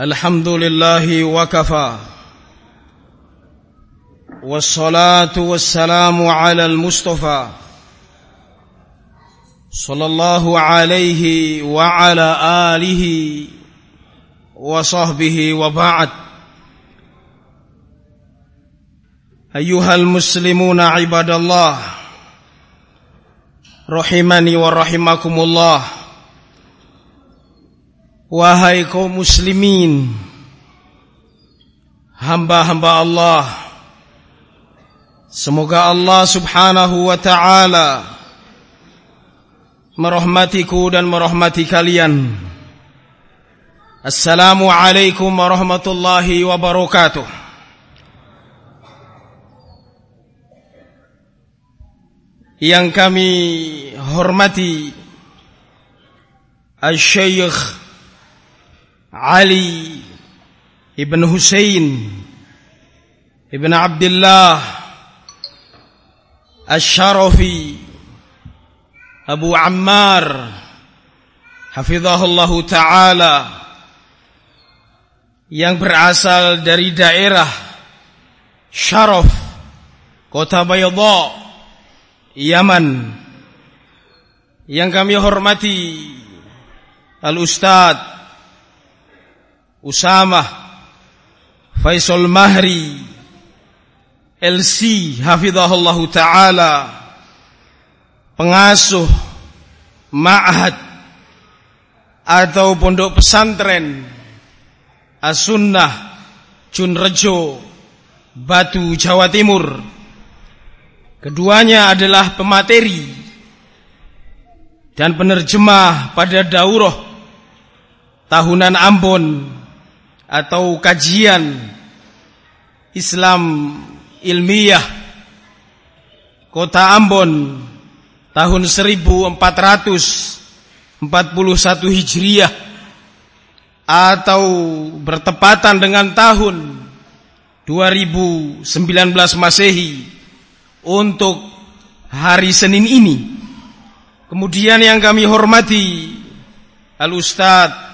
الحمد لله وكفى. والصلاة والسلام على المصطفى صلى الله عليه وعلى آله وصحبه وبعد. أيها المسلمون عباد الله رحمني ورحمكم الله. Wahai kaum muslimin Hamba-hamba Allah Semoga Allah subhanahu wa ta'ala Merahmatiku dan merahmati kalian. Assalamualaikum warahmatullahi wabarakatuh. Yang kami hormati Al-Syeikh Ali ibn Hussein ibn Abdullah Al-Sharafi Abu Ammar Hafizahullah Ta'ala yang berasal dari daerah Syaraf Kota Bayadha Yaman. Yang kami hormati Al-Ustadz Usama Faisal Mahri LC Hafizahullah Ta'ala Pengasuh Ma'had Atau pondok pesantren As-Sunnah Junrejo Batu Jawa Timur. Keduanya adalah pemateri Dan penerjemah pada daurah Tahunan Ambon atau kajian Islam ilmiah Kota Ambon tahun 1441 Hijriah atau bertepatan dengan tahun 2019 Masehi untuk hari Senin ini. Kemudian yang kami hormati Al Ustadz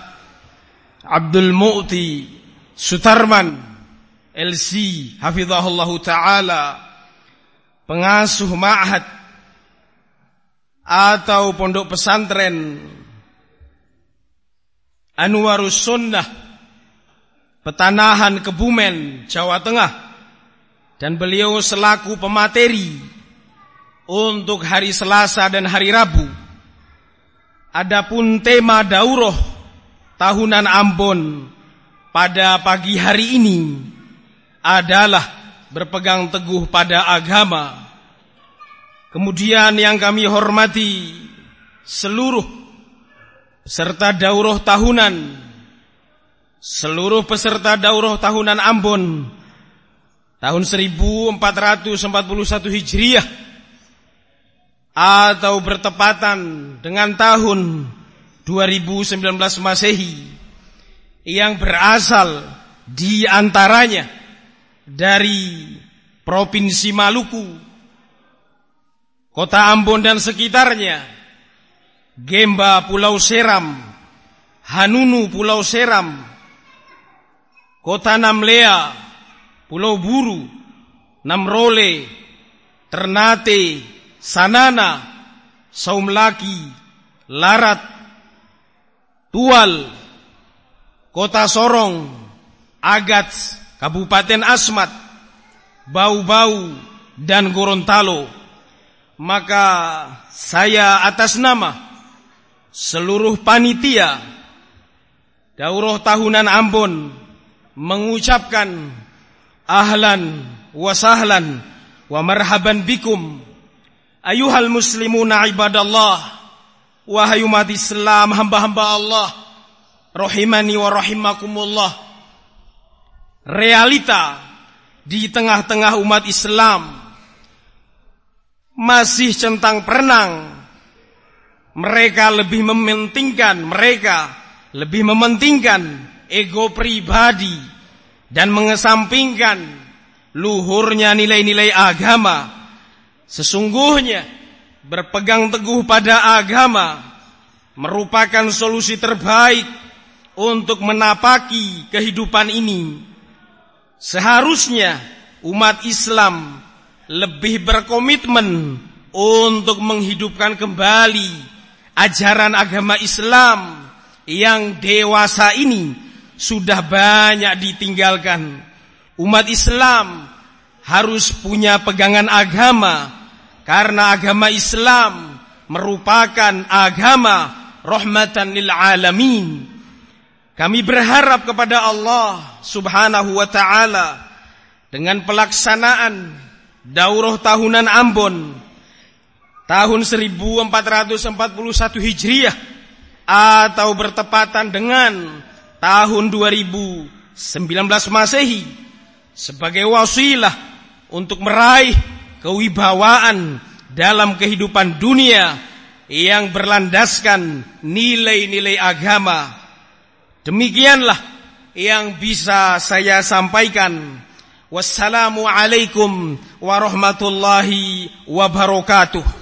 Abdul Mu'ti Sutarman LC Hafizahullah Ta'ala Pengasuh ma'had Atau pondok pesantren Anwarus Sunnah Petanahan Kebumen Jawa Tengah. Dan beliau selaku pemateri Untuk hari Selasa dan hari Rabu. Adapun tema daurah tahunan Ambon pada pagi hari ini adalah berpegang teguh pada agama. Kemudian yang kami hormati seluruh peserta daurah tahunan, seluruh peserta daurah tahunan Ambon tahun 1441 Hijriah atau bertepatan dengan tahun 2019 Masehi yang berasal di antaranya dari Provinsi Maluku, Kota Ambon dan sekitarnya, Gemba Pulau Seram, Hanunu Pulau Seram, Kota Namlea, Pulau Buru, Namrole, Ternate, Sanana, Saumlaki, Larat, Tual, Kota Sorong, Agats, Kabupaten Asmat, Bau-Bau, dan Gorontalo. Maka saya atas nama seluruh panitia Daurah Tahunan Ambon mengucapkan ahlan wa sahlan wa marhaban bikum ayuhal muslimuna ibadallah Wahai umat Islam, hamba-hamba Allah, rahimani wa rahimakumullah. Realita di tengah-tengah umat Islam masih centang perenang. Mereka lebih mementingkan, mereka lebih mementingkan ego pribadi dan mengesampingkan luhurnya nilai-nilai agama. Sesungguhnya berpegang teguh pada agama merupakan solusi terbaik untuk menapaki kehidupan ini. Seharusnya umat Islam lebih berkomitmen untuk menghidupkan kembali ajaran agama Islam yang dewasa ini sudah banyak ditinggalkan. Umat Islam harus punya pegangan agama karena agama Islam merupakan agama rahmatan lil alamin. Kami berharap kepada Allah Subhanahu wa taala dengan pelaksanaan daurah tahunan Ambon tahun 1441 Hijriah atau bertepatan dengan tahun 2019 Masehi sebagai wasilah untuk meraih kewibawaan dalam kehidupan dunia yang berlandaskan nilai-nilai agama Demikianlah yang bisa saya sampaikan. Wassalamualaikum warahmatullahi wabarakatuh.